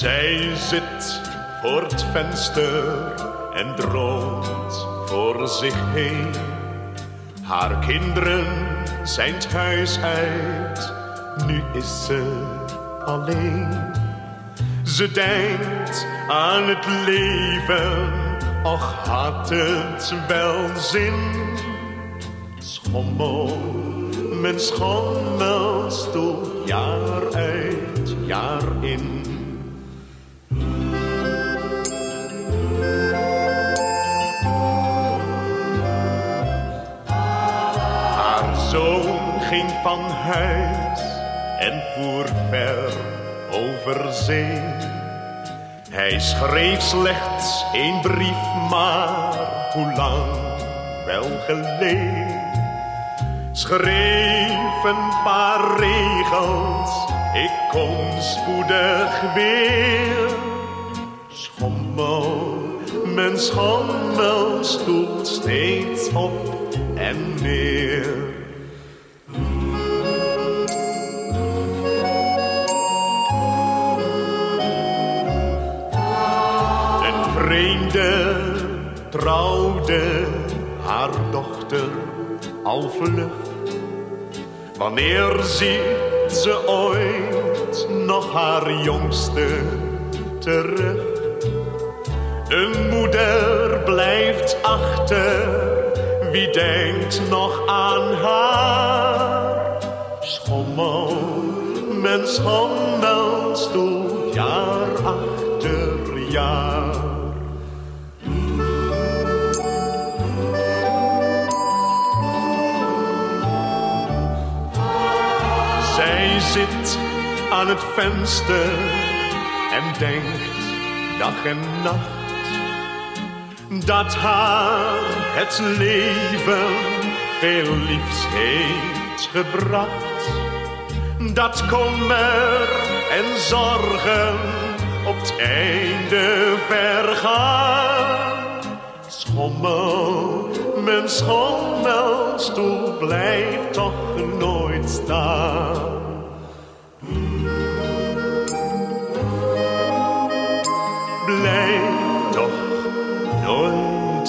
Zij zit voor het venster en droomt voor zich heen. Haar kinderen zijn het huis uit, nu is ze alleen. Ze denkt aan het leven, och had het wel zin. Schommel, mijn schommelstoel, jaar uit, jaar in. Zoon ging van huis en voer ver over zee. Hij schreef slechts één brief, maar hoe lang wel geleden. Schreef een paar regels, ik kom spoedig weer. Schommel, mijn schommelstoel steeds op en neer. Vreemde trouwde haar dochter al. Wanneer ziet ze ooit nog haar jongste terug? Een moeder blijft achter, wie denkt nog aan haar? Schommel, mijn schommelstoel, zit aan het venster en denkt dag en nacht dat haar het leven veel liefs heeft gebracht. Dat kommer en zorgen op het einde vergaan. Schommel, mijn schommelstoel blijft toch nooit staan. bleib doch nun